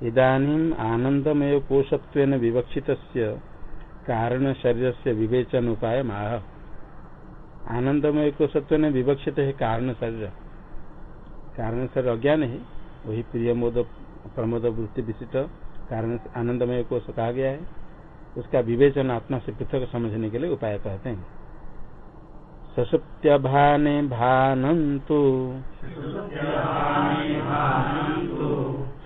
इदानीम आनंदमय कोशत्व विवक्षित कारण शरीर से विवेचन उपाय माह आनंदमय कोशत्व विवक्षित है कारण शरीर कारण शरीर अज्ञान है। वही प्रिय मोद प्रमोद वृत्ति विशिष्ट कारण आनंदमय कोश कहा गया है। उसका विवेचन आत्मा से पृथक समझने के लिए उपाय कहते हैं। ससुप्त्यभाने भानन्तु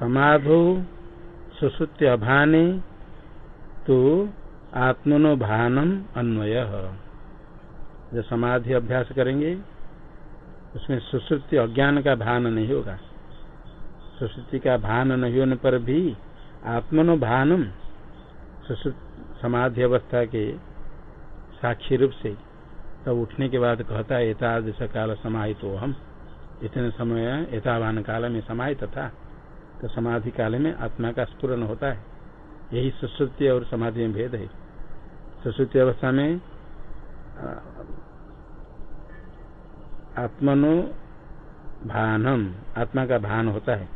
समाधो सुश्रुति अभाने तो आत्मनो भानम अन्वय। जो समाधि अभ्यास करेंगे, उसमें सुश्रुति अज्ञान का भान नहीं होगा। सुश्रुति का भान नहीं होने पर भी आत्मनो भानम समाधि अवस्था के साक्षी रूप से तब उठने के बाद कहता है, एतादृश काल समाहित तो हम इतने समय एतावान काल में समाहित था। तो समाधि काल में आत्मा का स्पूर्ण होता है। यही सुश्रुति और समाधि में भेद है। सुश्रुति अवस्था में आत्मनो भानम, आत्मा का भान होता है।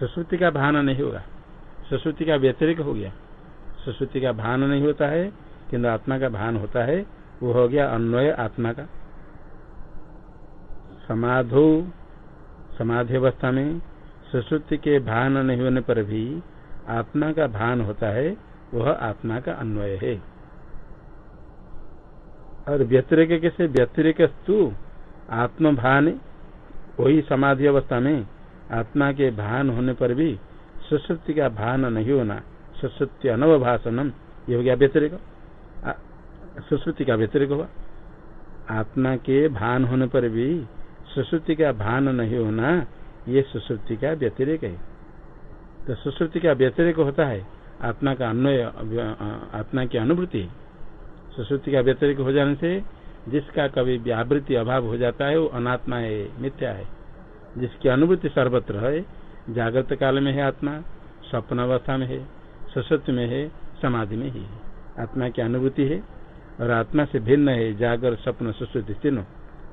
सुश्रुति का भान नहीं होगा। सुश्रुति का व्यतिरिक हो गया। सुश्रुति का भान नहीं होता है, किंतु आत्मा का भान होता है, वो हो गया अन्वय आत्मा का। समाधो, समाधि अवस्था में सुश्रुति के भान नहीं होने पर भी आत्मा का भान होता है, वह आत्मा का अन्वय है। और व्यतिरिक कैसे? व्यतिरिक आत्म भान वही समाधि अवस्था में आत्मा के भान होने पर भी सुश्रुति का भान नहीं होना, सुश्रुति अनव अनवभाषणम, ये हो गया व्यतिरिक। सुश्रुति का व्यतिरिक हुआ आत्मा के भान होने पर भी सुश्रुति का भान नहीं होना ये सुश्रुति का व्यतिरेक है? तो सुश्रुति का व्यतिरेक होता है? आत्मा का अन्वय, आत्मा की अनुभूति सुश्रुति का व्यतिरिक हो जाने से जिसका कभी व्यावृत्ति अभाव हो जाता है, वो अनात्मा है, मिथ्या है। जिसकी अनुभूति सर्वत्र है, जागृत काल में है आत्मा, स्वप्न अवस्था में है, सुश्रुति में है, समाधि में ही है। आत्मा की अनुभूति है, और आत्मा से भिन्न है, जागर, स्वप्न, सुश्रुति, तीनों।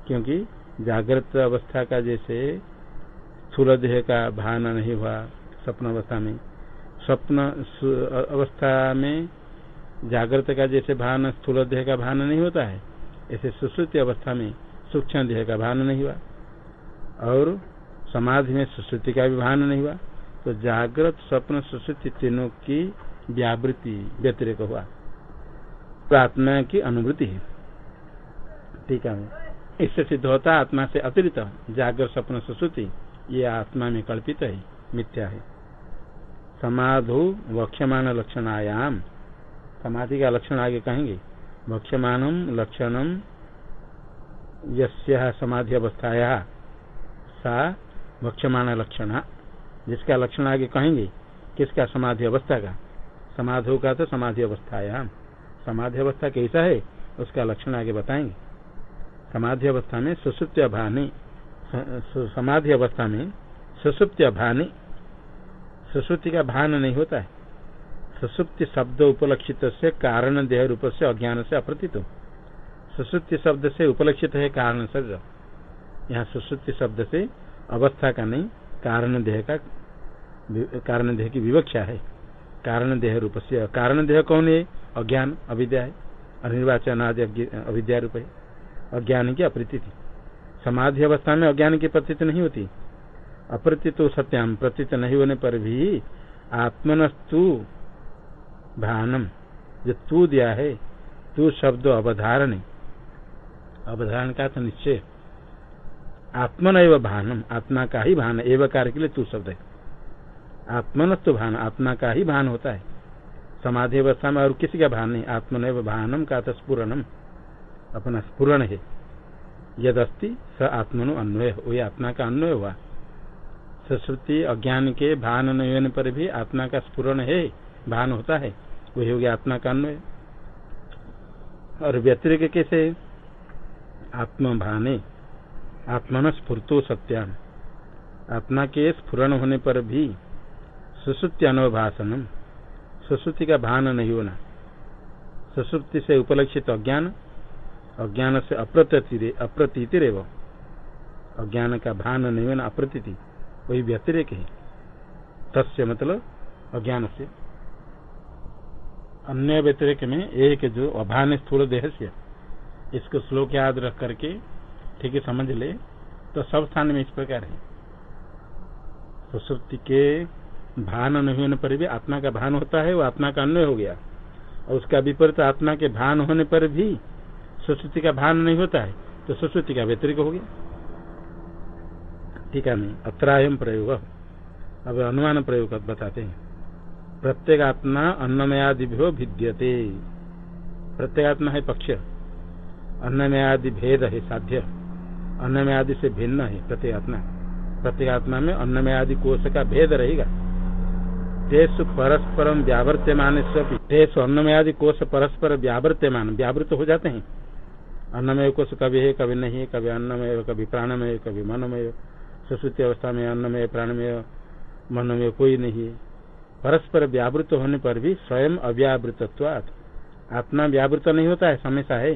क्योंकि जागृत अवस्था का जैसे स्थूल देह का भान नहीं हुआ स्वप्न अवस्था में। स्वप्न अवस्था में जागृत का जैसे भान स्थूल देह का भान नहीं होता है, ऐसे सुश्रुति अवस्था में सूक्ष्म देह का भान नहीं हुआ। और समाधि में सुश्रुति का भी भान नहीं हुआ। तो जागृत स्वप्न सुश्रुति तीनों की व्यावृत्ति व्यतिरिक हुआ। आत्मा की अनुभूति है। ठीक है। इससे सिद्ध होता आत्मा से अतिरिक्त जागर स्वप्न सुश्रुति ये आत्मा में कल्पित है, मिथ्या है। समाधु वक्ष्यमान लक्षणायाम। समाधि का लक्षण आगे कहेंगे। वक्ष्यमान लक्षणम समाधि अवस्थाया। सा वक्ष्यमान लक्षण। जिसका लक्षण आगे कहेंगे, किसका समाधि अवस्था का? समाधु का तो समाधि अवस्थाया समाधि अवस्था कैसा है, उसका लक्षण आगे बताएँगे। समाधि अवस्था में सुसुप्त भानी समाधि अवस्था में सुसुप्त भानी, सुसुप्ति का भान नहीं होता है। सुसुप्ति शब्द उपलक्षित से कारण देह रूप से अज्ञान से अप्रतीत सुसुप्ति शब्द से उपलक्षित है कारण शब्द। यहाँ सुसुप्ति शब्द से अवस्था का नहीं, कारण देह का कारण देह की विवक्षा है। कारण देह रूप से कारण देह कौन है? अज्ञान, अविद्या है। अनिर्वाचन आदि अविद्या रूप है। अज्ञान की अप्रती समाधि अवस्था में अज्ञान की प्रतीत नहीं होती। अप्रतीत सत्याम, प्रतीत नहीं होने पर भी आत्मनस्तु भानम, जो तू दिया है, तू शब्द अवधारण। अवधारण का तो निश्चय। आत्मन एवं भानम, आत्मा का ही भान, एवं कार्य के लिए तू शब्द है। आत्मनस्तु भान, आत्मा का ही भान होता है। समाधि अवस्था में और किसी का भान नहीं आत्मन भानम का तो स्पूरणम अपना स्पूर्ण है। यद अस्ति स आत्मनो अन्वय। वही आत्मा का अन्वय हुआ। सुश्रुति अज्ञान के भान नहीं होने पर भी आत्मा का स्पुरण है, भान होता है। वही हो गया आत्मा का अन्वय। और व्यतिरिक कैसे? आत्मा भाने आत्मा स्फूर्तो सत्यान आत्मा के स्फुरण होने पर भी सुश्रुति अनुभवासनम सुश्रुति का भान नहीं होना। सुश्रुति से उपलक्षित अज्ञान अज्ञान से अप्रतीति अप्रतीति रेव। अज्ञान का भान नहीं होना अप्रतीति वही व्यतिरेक है। तस्य मतलब अज्ञान से अन्य व्यतिरेक में एक जो अभान स्थूल देह से इसको श्लोक याद रख करके ठीक है समझ ले तो सब स्थान में इस प्रकार है। सुसुप्ति के भान नहीं होने पर भी आत्मा का भान होता है, वो आत्मा का अन्य हो गया। और उसका विपरीत आत्मा के भान होने पर भी सुश्रुति का भान नहीं होता है तो सुश्रुति का व्यतिरिक हो गया। ठीक है नहीं अत्रायम प्रयोग अब अनुमान प्रयोग बताते हैं। प्रत्येक आत्मा अन्नमयादि भी भिद्यते। प्रत्येक आत्मा है पक्ष। अन्नमयादि भेद है साध्य। अन्नमयादि से भिन्न है प्रत्येक आत्मा प्रत्येक आत्मा में अन्नमय आदि कोष का भेद रहेगा। तेसु परस्परम व्यावर्त्यमान तेसु अन्नमय आदि कोष परस्पर व्यावर्त्यमान व्यावृत हो जाते हैं। अन्नमय कोष कभी है कभी नहीं है कभी अन्नमय कभी प्राणमय कभी मनमय सुश्रुति अवस्था में अन्नमय प्राणमय मनमय कोई नहीं। है परस्पर व्यावृत होने पर भी स्वयं अव्यावृतत्वात्। आत्मा व्यावृत नहीं होता है, हमेशा है।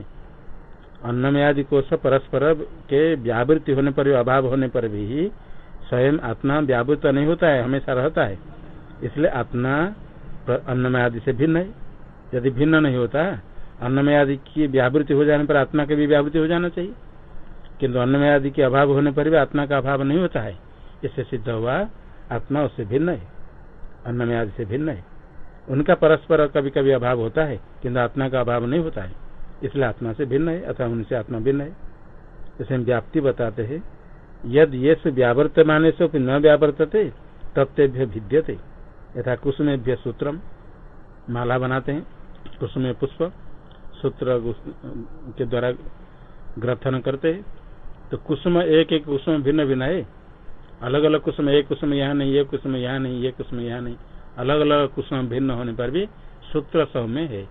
अन्नमय आदि कोष परस्पर के व्यावृत्ति होने पर भी अभाव होने पर भी स्वयं आत्मा व्यावृत नहीं होता है, हमेशा रहता है। इसलिए आत्मा अन्नमय आदि से भिन्न है। यदि भिन्न नहीं होता अन्नमय आदि की व्यावृत्ति हो जाने पर आत्मा की भी व्यावृत्ति हो जाना चाहिए। किंतु अन्नमय आदि के अभाव होने पर भी आत्मा का अभाव नहीं होता है। इससे सिद्ध हुआ, आत्मा उससे भिन्न है। अन्नमय आदि से भिन्न है। उनका परस्पर कभी कभी अभाव होता है, किंतु आत्मा का अभाव नहीं होता है। इसलिए आत्मा से भिन्न है अथवा उनसे आत्मा भिन्न है। इसे व्याप्ति बताते हैं। यद ये व्यावर्तमान से न व्यावर्तते तत्भ्य भिद्यते। यथा कुसुमेभ्य सूत्रम, माला बनाते हैं, कुसुम पुष्प। सूत्र के द्वारा ग्रथन करते हैं। तो कुसुम एक एक कुसुम भिन्न भिन्न है। अलग अलग कुसुम, एक कुसुम यहाँ नहीं ये कुसुम यहाँ नहीं ये कुसुम यहाँ नहीं। अलग अलग कुसुम भिन्न होने पर भी सूत्र सब में है।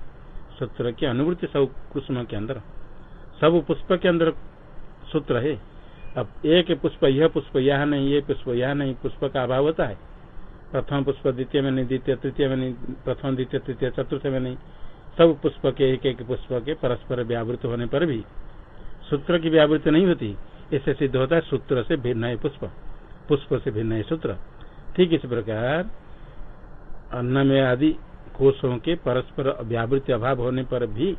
सूत्र की अनुभूति सब कुसुम के अंदर। सब पुष्प के अंदर सूत्र है। अब एक पुष्प, यह पुष्प यह नहीं ये पुष्प यह नहीं, पुष्प का अभाव होता है। प्रथम पुष्प, द्वितीय में नहीं, द्वितीय, तृतीय में नहीं, प्रथम, द्वितीय, तृतीय, चतुर्थ में नहीं। सब पुष्प के एक एक पुष्प के परस्पर व्यावृत होने पर भी। सूत्र की व्यावृत्ति नहीं होती। इससे सिद्ध होता है सूत्र से भिन्न है पुष्प। पुष्प से भिन्न है सूत्र। ठीक इस प्रकार अन्न में आदि कोषों के परस्पर व्यावृत्ति अभाव होने पर भी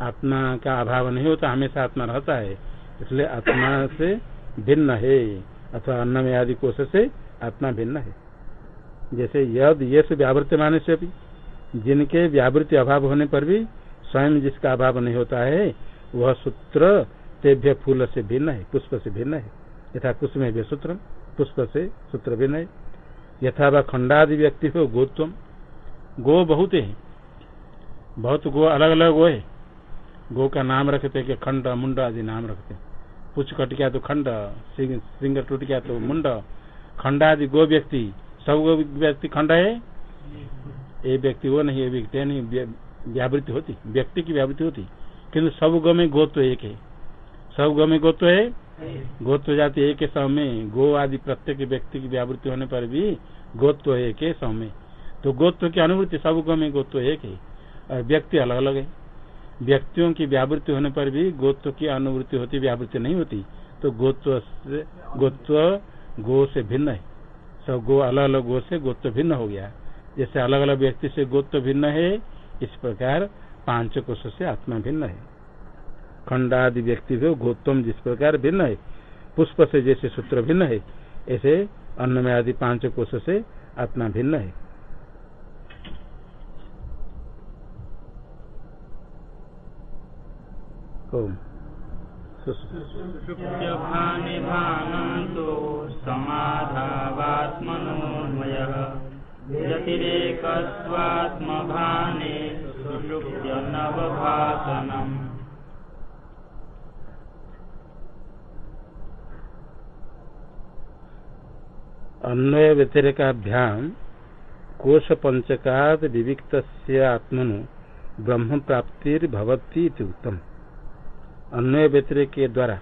आत्मा का अभाव नहीं होता, हमेशा आत्मा रहता है। इसलिए आत्मा से भिन्न है, अथवा अन्न में आदि कोष से आत्मा भिन्न है। जैसे यद ये से व्यावृत्ति से भी। जिनके व्यावृत्ति अभाव होने पर भी स्वयं जिसका अभाव नहीं होता है, वह सूत्र तेभ्य फूल से भिन्न है, पुष्प से भिन्न है। यथा कुसुम भी सूत्र, पुष्प से सूत्र भिन्न है। यथा वह खंडादि व्यक्ति हो गोत्व। गो बहुत है। बहुत गो अलग अलग गो है। गो का नाम रखते कि खंड, मुंड आदि नाम रखते पुछ कट गया तो खंड, सिंग टूट गया तो मुंड। खंड आदि गो व्यक्ति, सब गो व्यक्ति खंड है? ये व्यक्ति वो नहीं, ये व्यक्ति नहीं व्यावृत्ति होती, व्यक्ति की व्यावृत्ति होती। किन्तु सब गो में गोत्व एक है। सब गो में गोत्व है? गोत्व जाति एक सब में। गो आदि प्रत्येक व्यक्ति की व्यावृत्ति होने पर भी गोत्व एक है सब में। तो गोत्व की अनुभूति सब गो में गोत्व एक है। और व्यक्ति अलग अलग है। व्यक्तियों की व्यावृत्ति होने पर भी गोत्व की अनुभूति होती, व्यावृत्ति नहीं होती। तो गोत्व से, गोत्व गो से भिन्न है। सब गो अलग अलग गो से गोत्व भिन्न हो गया। जैसे अलग अलग व्यक्ति से गोत्व भिन्न है, इस प्रकार पाँच कोष से आत्मा भिन्न है। खंडादि व्यक्ति भी गोत्वम जिस प्रकार भिन्न है, पुष्प से जैसे सूत्र भिन्न है, ऐसे अन्न में आदि पाँच कोष से आत्मा भिन्न है। व्यतिरेकस्वात्मभाने सुषुप्य नवभासनम्। अन्वय व्यतिरेकाभ्याम कोश पंचकाद विविक्त आत्मनु ब्रह्म प्राप्ति भवती उत्तम अन्वय व्यतिरेक के द्वारा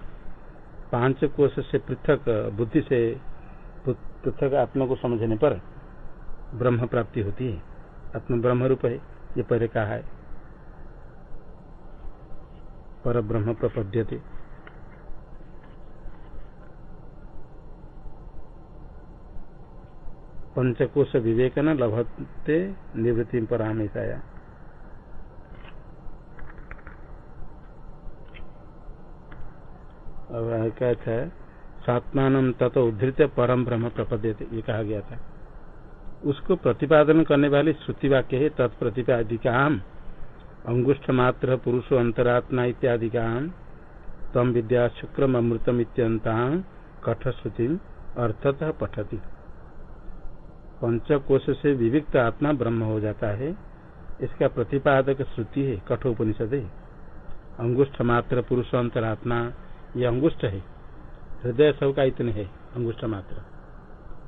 पाँच कोश से पृथक बुद्धि से पृथक आत्मा को समझने पर ब्रह्म प्राप्ति होती है। आत्म ब्रह्म रूप है, ये पहले कहा है। पर ब्रह्म प्रपद्यते। पंचकोश विवेक न लभते निवृत्ति पर हमेशा अब कहता है सात्मान तत् उद्धृत परम ब्रह्म प्रपद्यते, ये कहा गया था। उसको प्रतिपादन करने वाली श्रुति वाक्य है, तत्प्रतिपादिकाम। अंगुष्ठ मात्र पुरुषो अंतरात्मा इत्यादि काम तम विद्या शुक्रम अमृतम इत्यंता कठश्रुति अर्थतः पठती। पंचकोश से विविक्त आत्मा ब्रह्म हो जाता है। इसका प्रतिपादक श्रुति है, कठोपनिषद है। अंगुष्ठ मात्र पुरुष अंतरात्मा, ये अंगुष्ठ है। हृदय सब का इतने है अंगुष्ठ मात्र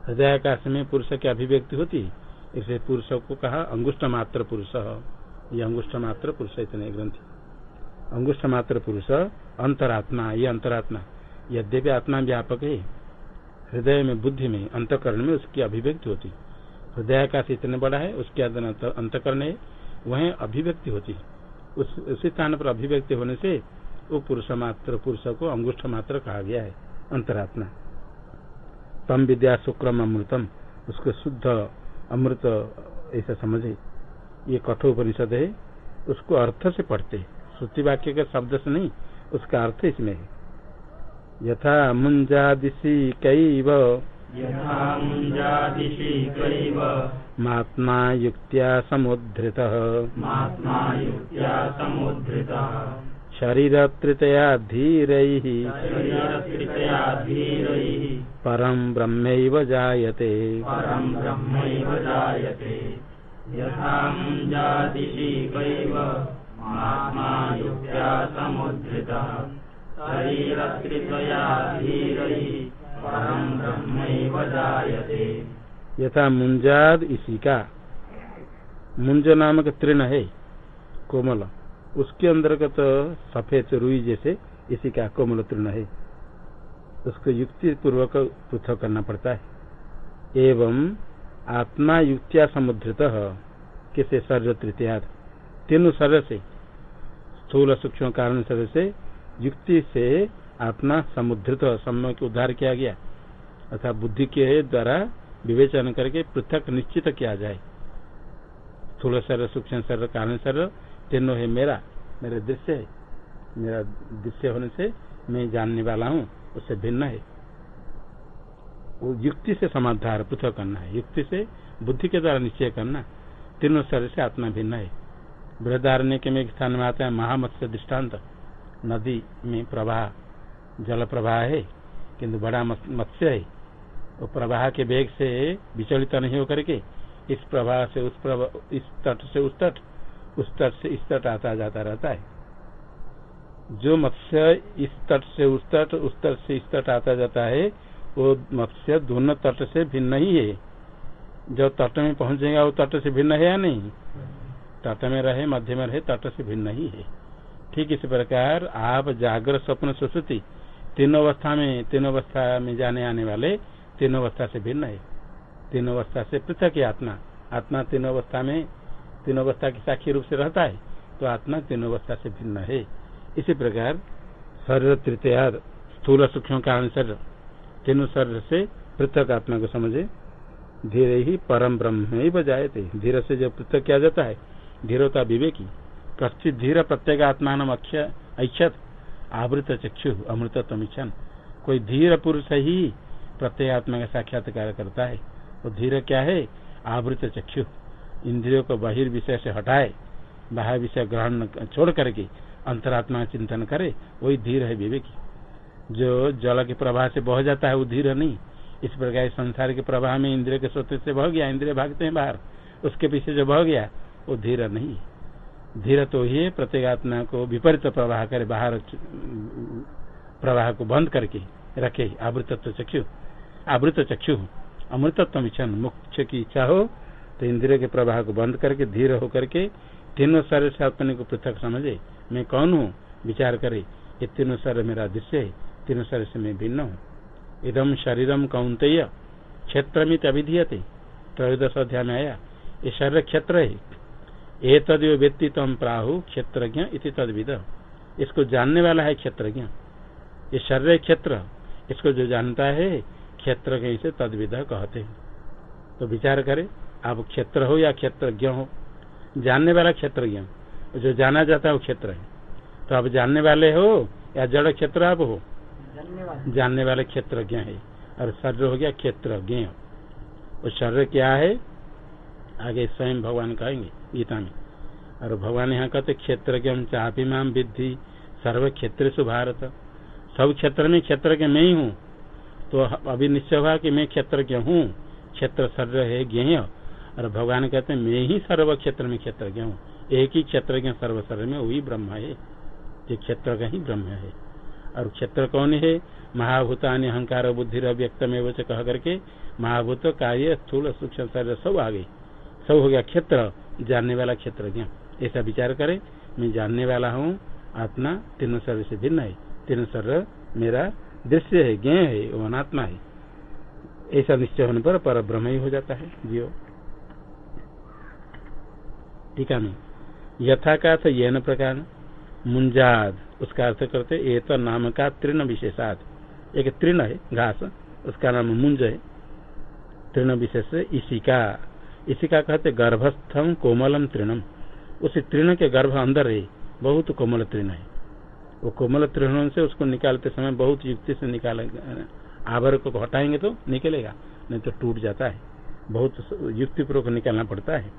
हृदय आकाश में पुरुष की अभिव्यक्ति होती, इसे पुरुष को कहा अंगुष्ठ मात्र पुरुष। ये अंगुष्ठ मात्र पुरुष इतने ग्रंथि। अंगुष्ठ मात्र पुरुष, अंतरात्मा, ये अंतरात्मा। यद्यपि आत्मा व्यापक है हृदय में बुद्धि में अंतकरण में उसकी अभिव्यक्ति होती। हृदय आकाश इतने बड़ा है, उसके अंतकरण है, वह अभिव्यक्ति होती। उस, उसी स्थान पर अभिव्यक्ति होने से वो पुरुष मात्र पुरुष को अंगुष्ठ मात्र कहा गया है, अंतरात्मा। तम विद्या शुक्रम अमृतम। उसको शुद्ध अमृत ऐसा समझे। ये कठोपनिषद है। उसको अर्थ से पढ़ते। श्रुति वाक्य के शब्द से नहीं उसका अर्थ इसमें है। यथा मुंजादिशी कैव। महात्मा युक्त्या समुद्धृत। शरीर तृतया धीर परम ब्रह्म जायते। परम ब्रह्म जायते। यथा यथा मुंजाद इसी का मुंज नामक तृण है कोमल। उसके अंतर्गत सफ़ेद रुई जैसे इसी का कोमल तृण है। उसको युक्ति पूर्वक पृथक करना पड़ता है। एवं आत्मा युक्तिया समुद्रित, किसे सर्व तृतीया तीनों शरीर से, स्थूल सूक्ष्म कारण शरीर से, युक्ति से आत्मा समुद्रित, समय को उद्धार किया गया। अर्थात बुद्धि के द्वारा विवेचन करके पृथक निश्चित किया जाए। स्थूल शरीर सूक्ष्म शरीर कारण शरीर तीनों है मेरा मेरा दृश्य है। मेरा दृश्य होने से मैं जानने वाला हूँ, उससे भिन्न है। वो युक्ति से समाधार पृथक करना है। युक्ति से बुद्धि के द्वारा निश्चय करना, तीनों शरीर से आत्मा भिन्न है। बृहदारण्य के में स्थान में आता है महामत्स्य दृष्टांत नदी में प्रवाह, जल प्रवाह है, किंतु बड़ा मत्स्य है। वो प्रवाह के वेग से विचलित नहीं होकर के इस प्रवाह से उस प्रवाह इस तट से उस तट उस तट से इस तट आता जाता रहता है। जो मत्स्य इस तट से उस तट उस तट से इस तट आता जाता है, वो मत्स्य दोनों तट से भिन्न ही है। जो तट में पहुंचेगा, वो तट से भिन्न है या नहीं? तट में रहे, मध्य में रहे, तट से भिन्न ही है। ठीक इस प्रकार आप जागर स्वप्न सुश्रुति, तीनों अवस्था में, तीनों अवस्था में जाने, आने वाले तीनों अवस्था से भिन्न है। तीनों अवस्था से पृथक है आत्मा। आत्मा तीनों अवस्था में, तीनों अवस्था की साक्षी रूप से रहता है तो आत्मा तीनों अवस्था से भिन्न है। इसी प्रकार शरीर तृतीया स्थूल सूक्ष्म कारण शरीर तीनों शरीर से पृथक आत्मा को समझे। धीरे ही परम ब्रह्म ही बजाए थे। धीरे से जब पृथक किया जाता है, धीरता विवेकी, कश्चित धीर प्रत्येक आत्मा नाम आवृत चक्षु, अमृत इच्छन कोई धीर पुरुष ही प्रत्येक आत्मा का साक्षात्कार करता है। वो धीर क्या है? आवृत चक्षु। इंद्रियों को बहिर्विषय से हटाए बाह्य विषय ग्रहण छोड़ करके अंतरात्मा चिंतन करे, वही धीर है विवेकी। जो जल के प्रवाह से बह जाता है, वो धीर नहीं। इस प्रकार संसार के प्रवाह में इंद्रिय के स्वतः से बह गया, इंद्रिय भागते हैं बाहर। उसके पीछे जो बह गया, वो धीर नहीं। धीर तो ही प्रत्येगात्मा को विपरीत प्रवाह करे, बाहर प्रवाह को बंद करके रखे। आवृतत्व चक्षु। आवृत चक्षु। अमृतत्व इच्छा मोक्ष की इच्छा हो तो इंद्रिय के प्रवाह को बंद करके, धीर होकर के, तीनों शरीर से को पृथक समझे। मैं कौन हूँ? विचार करे, ये तीनों शरीर मेरा दृश्य है, तीनों शरीर से मैं भिन्न हूँ। इदम शरीरम कौंतेय क्षेत्र में अभिधीयते। त्रयोदश अध्याय में आया, ये शरीर क्षेत्र है। ये तद व्यक्ति तम प्राहु क्षेत्रज्ञ इति तदविद। इसको जानने वाला है क्षेत्रज्ञ। ये शरीर क्षेत्र, इसको जो जानता है क्षेत्र से तदविद कहते हैं। तो विचार करें, आप क्षेत्र हो या क्षेत्रज्ञ हो, जानने वाला क्षेत्रज्ञ। जो जाना जाता है वो क्षेत्र है। तो आप जानने वाले हो या जड़ क्षेत्र आप हो? जानने वाले क्षेत्रज्ञ है। और शरीर हो गया क्षेत्रज्ञ। वो शरीर क्या है? आगे स्वयं भगवान कहेंगे, गीता में। और भगवान यहाँ कहते क्षेत्र चापी माम विद्धि, सर्व क्षेत्र सु भारत। सब क्षेत्र में क्षेत्र के मैं ही हूँ। तो अभी निश्चय हुआ कि मैं क्षेत्र हूँ। क्षेत्र शरीर है ज्ञ। और भगवान कहते, मैं ही सर्व क्षेत्र में क्षेत्र हूँ। एक ही क्षेत्र के शरीर में वही ब्रह्म है। ये क्षेत्र का ही ब्रह्म है। और क्षेत्र कौन है? महाभूतानि अहंकार बुद्धि व्यक्त में कह करके महाभूत कार्य, स्थूल, सूक्ष्म शरीर सब आ गई सब हो गया क्षेत्र। जानने वाला क्षेत्र ज्ञा ऐसा विचार करे। मैं जानने वाला हूँ, आत्मा तीनों शरीर से भिन्न है। तीनों शरीर मेरा दृश्य है, ज्ञ है वो अनात्मा है। ऐसा निश्चय होने पर पर ब्रह्म ही हो जाता है। जियो। टीका में। यथा का अर्थ यह न प्रकार। मुंजाद, उसका अर्थ करते ये तो नाम का तृण विशेषात। एक तृण है, घास, उसका नाम मुंज है। तृण विशेष इसी का इसी का कहते गर्भस्थम कोमलम तृणम उस तृण के गर्भ अंदर है, बहुत कोमल तृण है। वो कोमल तृणों से उसको निकालते समय बहुत युक्ति से निकाल आवर को हटाएँगे तो निकलेगा, नहीं तो टूट जाता है। बहुत युक्तिपूर्वक निकालना पड़ता है।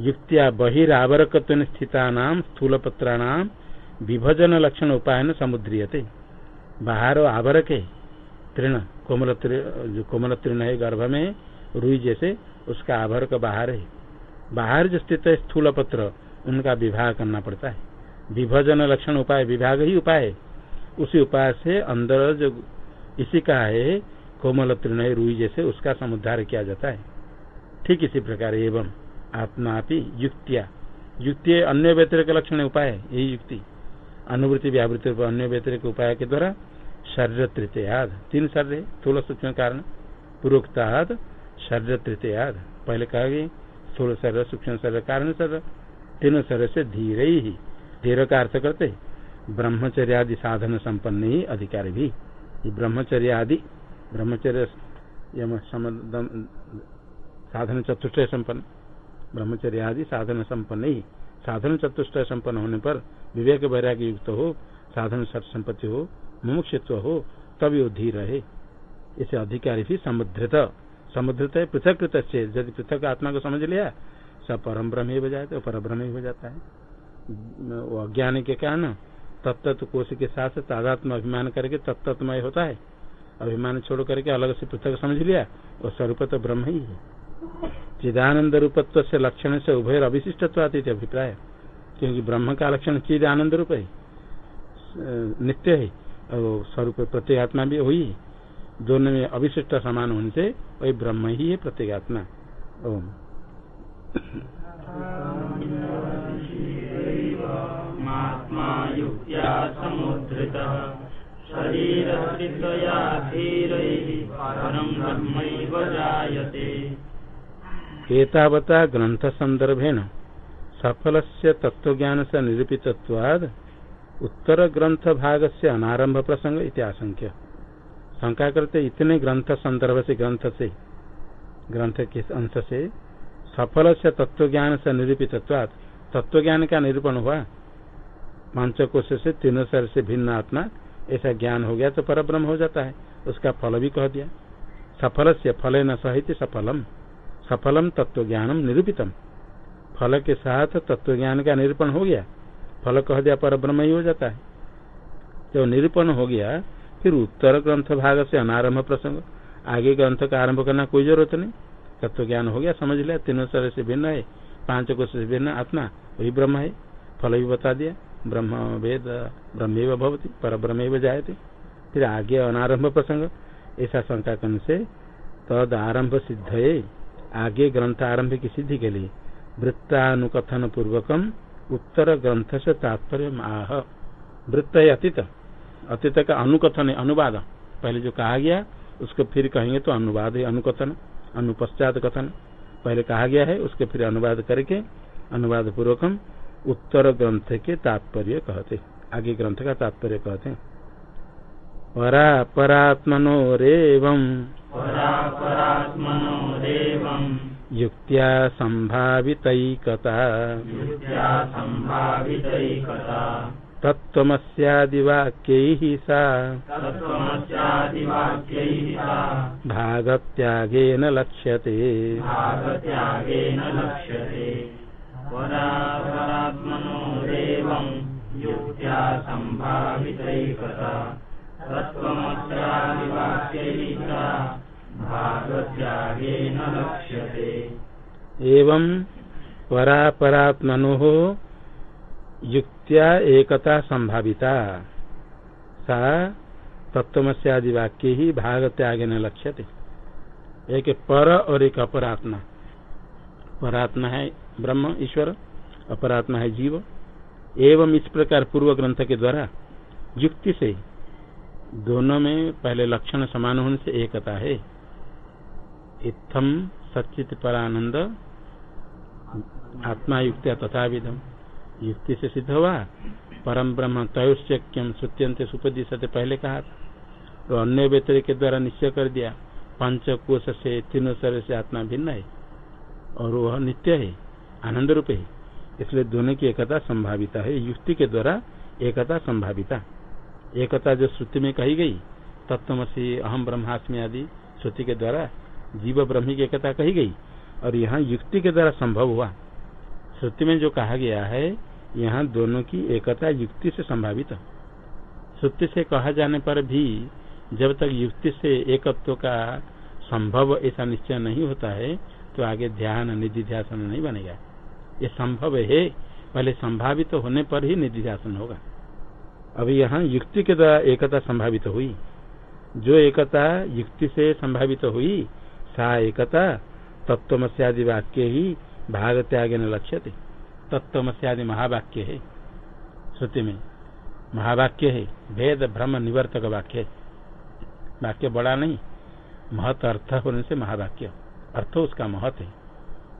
युक्तिया बहिरावरक स्थिता नाम स्थूल पत्राणाम विभजन लक्षण उपाय न समुद्रियते। बाहर आवरक है तृण, कोमल जो कोमल तृण है गर्भ में, रुई जैसे, उसका आवरक बाहर है। बाहर जो स्थित है स्थूल पत्र उनका विभाग करना पड़ता है। विभजन लक्षण उपाय, विभाग ही उपाय उसी उपाय से अंदर जो इसी का है, कोमल तृण रुई जैसे, उसका समुद्धार किया जाता है। ठीक इसी प्रकार एवं। आत्मा युक्तिया। युक्ति अन्य व्यतिरिक लक्षण उपाय यही युक्ति। अनुवृत्ति व्यावृत्ति अन्य व्यतिरिक उपाय के द्वारा शरीर तृतीयाद तीन शरीर थोड़ा सूक्ष्म कारण। पूर्वोक्ताद शरीर तृतीयाद पहले कहा गई स्थूल शरीर, सूक्ष्म शरीर, कारण शरीर। तीनों शरीर से धीरे ही, धीरे का अर्थ करते ब्रह्मचर्य आदि साधन संपन्न ही अधिकारी भी। ब्रह्मचर्य आदि ब्रह्मचर्य साधन चतुष्ट संपन्न। ब्रह्मचर्य आदि साधन संपन्न ही। साधन चतुष्ट संपन्न होने पर विवेक वैराग्य युक्त हो, साधन संपत्ति हो, मुमुक्षित्व हो, तब यो धीर रहे। इसे अधिकारी भी समुद्रत समुद्रत पृथक यदि पृथक आत्मा को समझ लिया सब परम ब्रह्म ही हो जाए तो पर ब्रह्म ही हो जाता है। वो अज्ञान के कारण तत्त कोष के साथ तादात्म अभिमान करके तत्तमय होता है। अभिमान छोड़ करके अलग से पृथक समझ लिया, वो स्वरूप तो ब्रह्म ही है। चिदानंद रूपत्व से लक्षण से उभय अविशिष्टत्व आती थी अभिप्राय। क्योंकि ब्रह्म का लक्षण चिद आनंद रूप है नित्य है। और स्वरूप प्रत्येगात्मा भी वही है। दोनों में अविशिष्ट समान होने से वही ब्रह्म ही है प्रत्येगात्मा। ओम। शरीर एतावता ग्रंथ संदर्भेण सफल से तत्वज्ञान से निरूपितवाद उत्तर ग्रंथ भाग से अनारंभ प्रसंग इत्याशंक्य शंका करते इतने ग्रंथ संदर्भ से ग्रंथ से ग्रंथ के अंश से सफल से तत्वज्ञान से निरूपितवाद तत्वज्ञान का निरूपण हुआ कोश से तीनों सर से भिन्न आत्मा ऐसा ज्ञान हो गया तो पर ब्रह्म हो जाता है, उसका फल भी कह दिया। सफल से फल न सहित सफलम। सफलम तत्व ज्ञानम निरूपितम। फल के साथ तत्व ज्ञान का निरूपण हो गया। फल कह दिया, पर ब्रह्म ही हो जाता है। जब निरूपण हो गया, फिर उत्तर ग्रंथ भाग से अनारंभ प्रसंग। आगे ग्रंथ का आरंभ करना कोई ज़रूरत नहीं। तत्व ज्ञान हो गया, समझ लिया। तीनों तरह से भिन्न है। पाँच को से भिन्न आत्मा, वही ब्रह्म है। फल भी बता दिया। ब्रह्म वेद ब्रह्म भवती, पर ब्रह्म थे फिर आगे अनारंभ प्रसंग। ऐसा शंका करने से तद आरंभ सिद्ध है। आगे ग्रंथ आरंभ की सिद्धि के लिए। वृत्तानुकथन पूर्वकम उत्तर ग्रंथ से तात्पर्य आह। वृत्त है अतीत अतीत का अनुकथन है अनुवाद। पहले जो कहा गया, उसको फिर कहेंगे तो अनुवाद है, अनुकथन, अनुपश्चात कथन। पहले कहा गया है, उसके फिर अनुवाद करके अनुवाद पूर्वकम उत्तर ग्रंथ के तात्पर्य कहते। आगे ग्रंथ का तात्पर्य कहते परा परात्मनोरेवम् परापरात्मनोरेवम् युक्त्या सम्भावितैकता। तत्त्वमस्यादिवाक्यैः सा। भागत्यागेन लक्ष्यते। सम्भावितैकता। तत्त्वमस्यादिवाक्यैः सा। एवं परापरात्मनो युक्त्या एकता संभाविता सा तत्वमस्यादि वाक्य ही भाग त्याग न लक्ष्यते। एक पर और एक अपरात्मा। परात्मा है ब्रह्म, ईश्वर, अपरात्मा है जीव। एवं इस प्रकार पूर्व ग्रंथ के द्वारा युक्ति से दोनों में पहले लक्षण समान होने से एकता है। इत्थम सचित परानंद आत्मा युक्तिया तथा विधम युक्ति से सिद्ध हुआ परम ब्रह्म तयोश्चक्यम सुत्यंत सुपदिशते पहले कहा तो अन्य व्यक्ति के द्वारा निश्चय कर दिया पंचकोश से तीनों शरीर से आत्मा भिन्न है, और वह नित्य है, आनंद रूप है। इसलिए दोनों की एकता संभाविता है, युक्ति के द्वारा एकता संभाविता। एकता जो श्रुति में कही गई तत्वमसी अहम ब्रह्मास्मि आदि श्रुति के द्वारा जीव ब्रह्मी की एकता कही गई और यहाँ युक्ति के द्वारा संभव हुआ। श्रुति में जो कहा गया है, यहाँ दोनों की एकता युक्ति से संभावित। श्रुति से कहा जाने पर भी जब तक युक्ति से एकत्व का संभव ऐसा निश्चय नहीं होता है तो आगे ध्यान निधि ध्यान नहीं बनेगा। ये संभव है पहले संभावित होने पर ही निधि ध्यान होगा। अभी यहाँ युक्ति के द्वारा एकता संभावित हुई। जो एकता युक्ति से संभावित हुई सा एकता तत्वमस्यादि वाक्य ही भाग त्याग न लक्ष्य थे तत्वमस्यादि महावाक्य है। श्रुति में, महावाक्य है, भेद, भ्रम, निवर्तक वाक्य वाक्य बड़ा नहीं, महत, अर्थ होने से महावाक्य। अर्थ उसका महत है।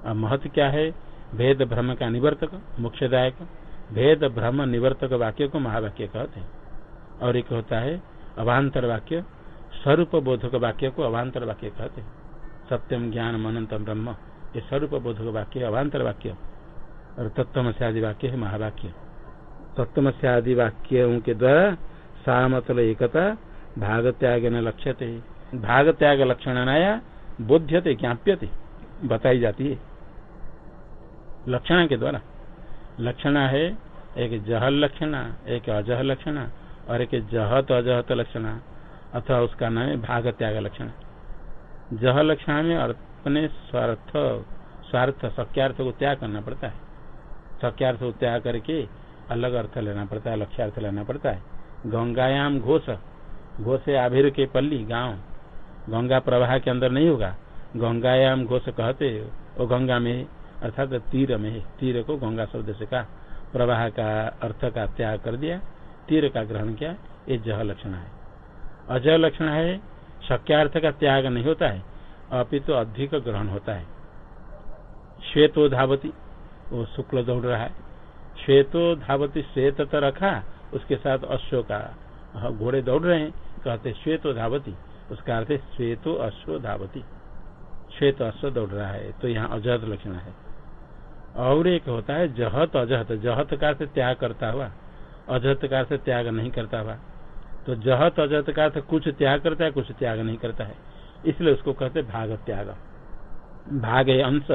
और महत क्या है? भेद, भ्रम का निवर्तक मुख्यदायक भेद, भ्रम, निवर्तक वाक्य को महावाक्य कहते हैं। और एक होता है अभांतर वाक्य, स्वरूप बोधक वाक्य को अभांतर वाक्य कहते हैं। सत्यम ज्ञान अनंतम ब्रह्म। ये स्वरूप बोधक वाक्य, अभांतर वाक्य। और तत्वमस्यादि वाक्य है महावाक्य। तत्वमस्यादि वाक्यों के द्वारा सा मतलब एकता भाग त्याग न लक्ष्यते। भाग त्याग लक्षण नया बोध्यते, ज्ञाप्यते, बताई जाती है। लक्षण के द्वारा। लक्षण है एक जहल लक्षण, एक अजह लक्षण, और एक जहत अजहत लक्षण, अथवा उसका नाम है भाग त्याग लक्षण। जह लक्षण में अपने स्वार्थ स्वार्थ सत्यार्थ को त्याग करना पड़ता है। सक्यार्थ को त्याग करके अलग अर्थ लेना पड़ता है, लक्ष्यार्थ लेना पड़ता है। गंगायाम घोष घोष आभिर के पल्ली, गाँव। गंगा प्रवाह के अंदर नहीं होगा। गंगायाम घोष कहते वो गंगा में, अर्थात तीर में, तीर को गंगा शब्द से कहा। प्रवाह का अर्थ का त्याग कर दिया, तीर का ग्रहण किया, ये जह लक्षण है। अजह लक्षण है शक्यार्थ का त्याग नहीं होता है अपितु तो अधिक ग्रहण होता है। श्वेतो धावती, वो शुक्ल दौड़ रहा है। श्वेतो धावती श्वेत तो रखा, उसके साथ अश्व का घोड़े दौड़ रहे हैं, कहते श्वेतो धावती, उसका अर्थ है श्वेतो अश्व धावती। श्वेत अश्व दौड़ रहा है तो यहाँ अजहत लक्षण है। और एक होता है जहत, अजहत, जहत का से त्याग करता हुआ। अजहत का से त्याग नहीं करता हुआ। तो जहत अजहत का कुछ त्याग करता है, कुछ त्याग नहीं करता है। इसलिए उसको कहते भाग त्याग। भाग है अंश।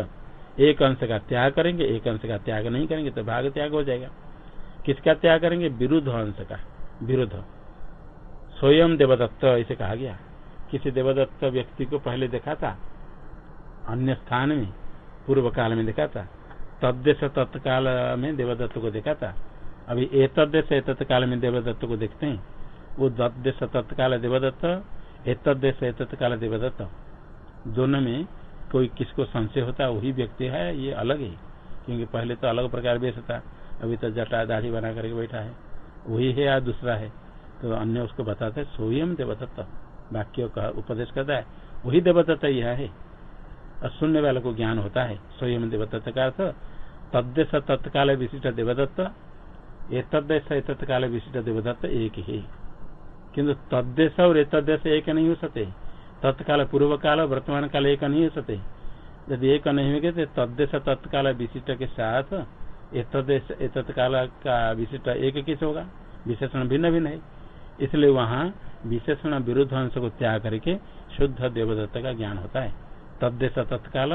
एक अंश का त्याग करेंगे, एक अंश का त्याग नहीं करेंगे तो भाग त्याग हो जाएगा। किसका त्याग करेंगे? विरुद्ध अंश का। विरुद्ध। स्वयं देवदत्त, इसे कहा गया। किसी देवदत्त व्यक्ति को पहले देखा था अन्य स्थान में, पूर्व काल में देखा था तद्देश तत्काल में देवदत्त को देखा था अभी ए तद्देश तत्काल में देवदत्त को देखते हैं। वो तद्देश तत्काल देवदत्त ए तद्देश तत्काल देवदत्त दोनों में कोई किसको संशय होता है वही व्यक्ति है, ये अलग है। क्योंकि पहले तो अलग प्रकार वेश था, अभी तो जटा दाढ़ी बना करके बैठा है। वही है या दूसरा है। तो अन्य उसको बताते सोयम देवदत्त। वाक्य का उपदेश करता है। वही देवदत्त यह है। और सुनने वाले को ज्ञान होता है। स्वयं देवदत्त का अर्थ तद्देश तत्काल विशिष्ट देवदत्त ये तद्देश तत्काल विशिष्ट देवदत्त एक ही। किंतु तद्देश और एतदेश एक नहीं हो सकते। तत्काल पूर्व काल वर्तमान काल एक नहीं हो सकते। यदि एक नहीं होंगे तो तद्देश तत्काल विशिष्ट के साथ एतदेश तत्काल का विशिष्ट एक किस होगा? विशेषण भिन्न भिन्न है। इसलिए वहाँ विशेषण विरुद्ध अंश को त्याग करके शुद्ध देवदत्त का ज्ञान होता है। तद्देश तत्काल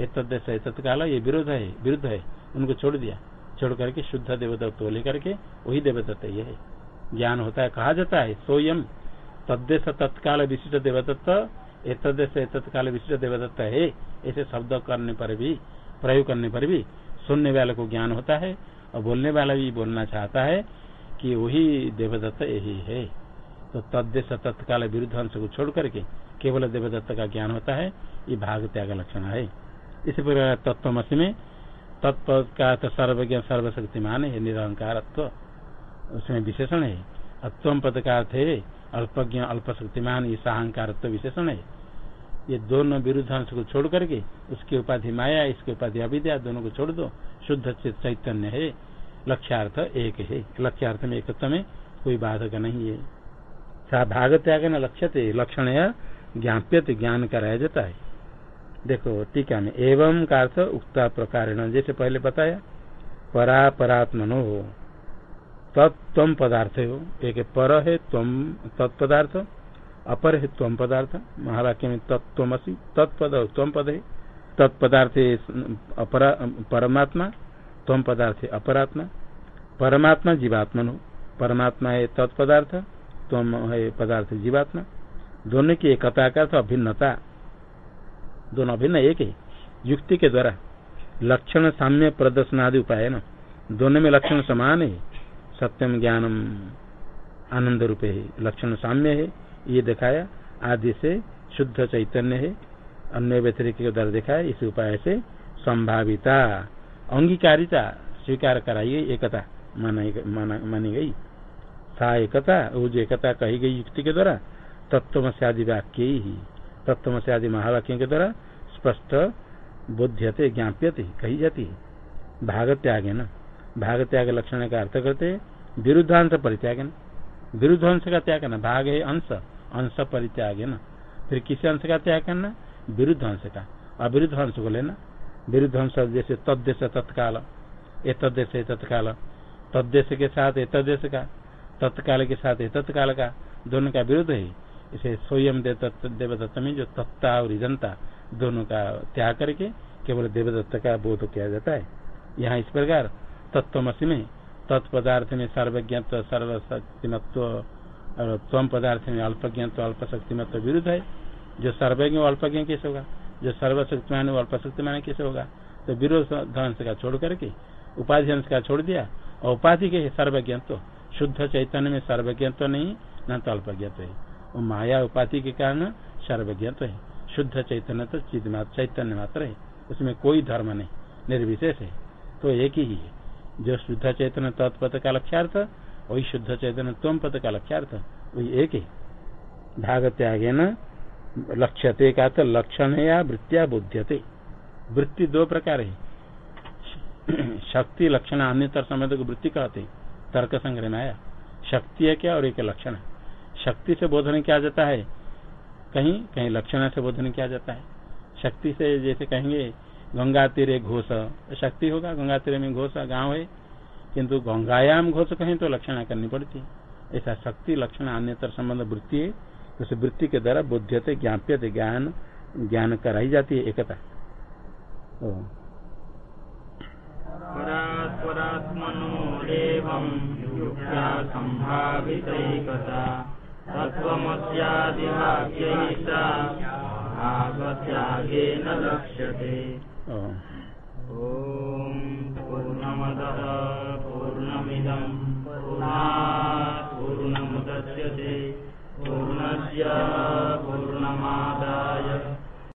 एतदेश तत्काल ये विरोध है, विरुद्ध है। उनको छोड़ दिया। छोड़ करके शुद्ध देवदत्त को लेकर के वही देवदत्त ये है। ज्ञान होता है, कहा जाता है, सोयम तद्देश तत्काल विशिष्ट देवदत्त एतदेश तत्काल विशिष्ट देवदत्त है, ऐसे शब्द करने पर भी, प्रयोग करने पर भी सुनने वाले को ज्ञान होता है और बोलने वाला भी बोलना चाहता है कि वही देवदत्त यही है। तो तद्देश तत्काल विरुद्ध अंश को छोड़ करके केवल देवदत्त का ज्ञान होता है, ये भाग त्याग लक्षण है। इसी प्रकार तत्वमसी में तत्व का सर्वज्ञ सर्वशक्तिमान है निरंकार उसमें विशेषण है। अत्वम पद का अर्थ है अल्पज्ञ अल्प शक्तिमान ये साहंकार विशेषण है। ये दोनों विरुद्ध अंश को छोड़ करके, उसकी उपाधि माया, इसकी उपाधि अविद्या, दोनों को छोड़ दो। शुद्ध चित चैतन्य है। लक्ष्यार्थ एक है। लक्ष्यार्थ में एकत्व में कोई बाधक नहीं है। सा भाग त्याग न लक्ष्य लक्षण ज्ञाप्य ज्ञान कराया जाता है। देखो, टीका में एवं का अर्थ उक्ता प्रकार जैसे पहले बताया परा परात्मनो हो तत्व पदार्थ हो। एक पर है तम तत्पदार्थ, अपर है तम पदार्थ। महावाक्य में तत्वसी तत्पद तम पद है। तत्पदार्थ परमात्मा तम पदार्थ अपरात्मा। परमात्मा जीवात्मन हो। परमात्मा है तत्पदार्थ तम है पदार्थ जीवात्मा। दोनों की एकता का अर्थ अभिन्नता। दोनों अभिन्न एक है। युक्ति के द्वारा लक्षण साम्य प्रदर्शन आदि उपाय न। दोनों में लक्षण समान है। सत्यम ज्ञानम आनंद रूपे है, लक्षण साम्य है, ये दिखाया, आदि से शुद्ध चैतन्य है अन्य व्यतिरिक के द्वारा दिखाया, इस उपाय से संभाविता, अंगीकारिता, स्वीकार गई एकता मानी गई। सा एकता वो जो एकता कही गई युक्ति के द्वारा तत्व आदि वाक्य ही तत्व आदि महावाक्यों के द्वारा स्पष्ट बोध्यते ज्ञाप्यते, कही जाती है। भाग त्याग है न भाग त्याग लक्षण का अर्थ करते विरुद्धांश परित्याग न विरुद्धांश का त्याग करना, भाग है अंश अंश परित्याग है न फिर किसी अंश का त्याग करना? विरुद्ध अंश का। अविरुद्ध अंश को लेना। विरुद्ध अंश जैसे तद्देश तत्काल। ए तद्देश तत्काल। तद्देश के साथ ए तद्देश का। तत्काल के साथ ए तत्काल का। दोनों का विरुद्ध है। इसे स्वयं देवदत्त में जो तत्ता और जनता दोनों का त्याग करके केवल देवदत्त का बोध किया जाता है। यहाँ इस प्रकार तत्वमसी में। तत्पदार्थ में सर्वज्ञत्व, सर्वशक्तिमत्व और तम पदार्थ में अल्पज्ञत्व, अल्पशक्तिमत्व विरुद्ध है। जो सर्वज्ञ अल्पज्ञ कैसे होगा? जो सर्वशक्तिमान अल्पशक्तिमान कैसे होगा? तो विरोध अंश का छोड़ करके, उपाधि अंश का छोड़ दिया, और उपाधि के सर्वज्ञत्व। शुद्ध चैतन्य में सर्वज्ञत्व नहीं, न तो अल्पज्ञत्व है। वो माया उपाधि के कारण सर्वज्ञत्व है। शुद्ध चैतन्य तो चैतन्य मात्र है। उसमें कोई धर्म नहीं, निर्विशेष है। तो एक ही है। जो शुद्ध चैतन्य तत्पथ का लक्ष्यार्थ वही शुद्ध चैतन्य तम पद का लक्ष्यार्थ वही एक है। भाग त्यागे न लक्ष्यते का तो लक्षण या वृत्तिया बुद्धते वृत्ति दो प्रकार है। शक्ति, लक्षण अन्य समय को वृत्ति कहते तर्क संग्रह में आया शक्ति है क्या और एक लक्षण शक्ति से बोधन किया जाता है। कहीं कहीं लक्षण से बोधन किया जाता है। शक्ति से जैसे कहेंगे गंगा तीरे घोष। शक्ति होगा गंगा तीरे में घोष, गाँव है। किंतु गंगायाम घोष कहें तो लक्षण करनी पड़ती। है ऐसा शक्ति, लक्षण, अन्यतर संबंध वृत्ति है। उस वृत्ति के द्वारा बुद्धियते, ज्ञाप्यते ज्ञान ज्ञान कराई जाती है एकता। भागत्यागेन ॐ पूर्णमदः पूर्णमिदम् पूर्णात् पूर्णमुदच्यते पूर्णस्य